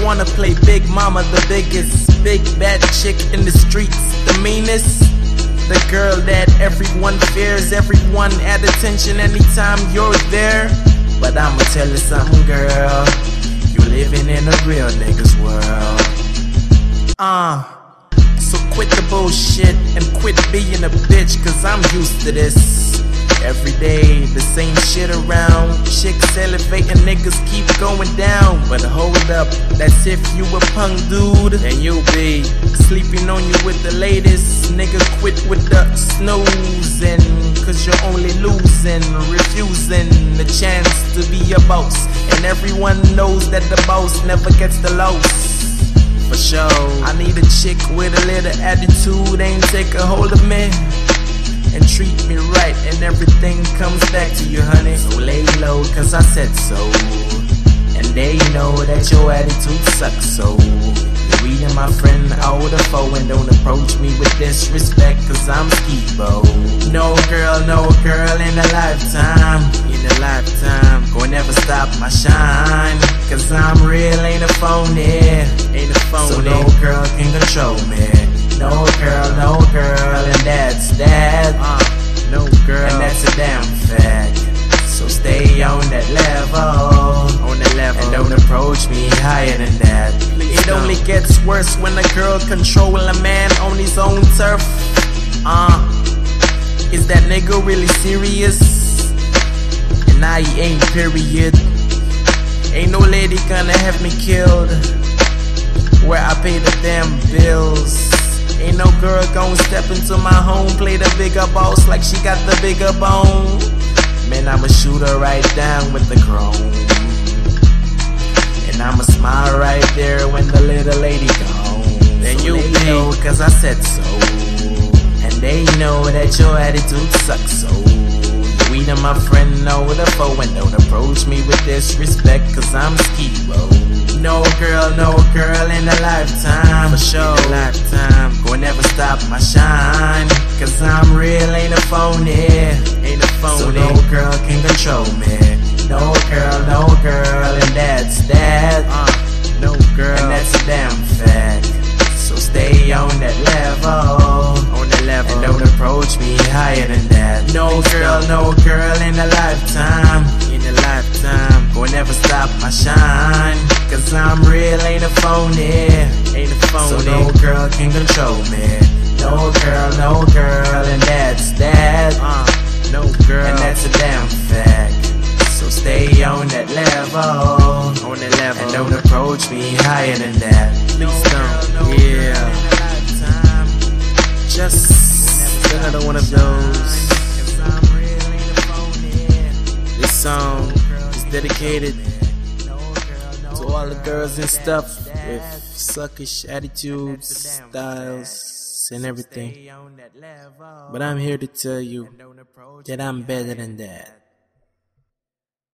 play Big Mama the biggest. Big bad chick in the streets, the meanest. The girl that everyone fears, everyone at attention anytime you're there. But I'ma tell you something, girl. You living in a real nigga's world. Uh. So quit the bullshit and quit being a bitch, cause I'm used to this. Every day, the same shit around. Elevating, niggas keep going down. But hold up, that's if you a punk dude, and you'll be sleeping on you with the latest. Nigga, quit with the snoozing, cause you're only losing, refusing the chance to be a boss. And everyone knows that the boss never gets the loss for sure. I need a chick with a little attitude, ain't take a hold of me. And treat me right, and everything comes back to you, honey. So cause I said so. And they know that your attitude sucks, so. You're reading my friend out the foe, and don't approach me with disrespect, cause I'm skibo. No girl, no girl in a lifetime. In a lifetime, gonna never stop my shine. Cause I'm real, ain't a phony. Ain't a phony. So no girl can control me. No girl, no girl, and that's that. Uh, no girl, and that's a damn fact. So stay on that level. On that level. And don't approach me higher than that. Please it don't. only gets worse when a girl control a man on his own turf. Uh, is that nigga really serious? And I ain't period. Ain't no lady gonna have me killed. Where I pay the damn bills. Ain't no girl gon' step into my home, play the bigger boss like she got the bigger bone. Man, I'ma shoot her right down with the chrome. And I'ma smile right there when the little lady gone. Then so you know, cause I said so. And they know that your attitude sucks so. We and my friend know the foe and don't approach me with disrespect cause I'm skibo. No girl, no girl in a lifetime. For sure, in a lifetime. Gonna never stop my shine. Cause I'm real, ain't a phony. Ain't a phony. So no girl can control me. No girl, no girl, and that's that. Uh, no girl, and that's a damn fact. So stay on that level. On that level. And don't approach me higher than that. No girl, no girl in a lifetime. In a lifetime. Gonna never stop my shine. Cause I'm real, ain't a phony. Ain't a phony. So no girl can control me. No girl, no girl, and that's girl. And that's a damn fact. So stay on that level. On that level. And don't approach me higher than that. Please don't. No yeah. Just another one of those. This song is dedicated to all the girls and stuff with suckish attitudes, styles, and everything. But I'm here to tell you that I'm better than that.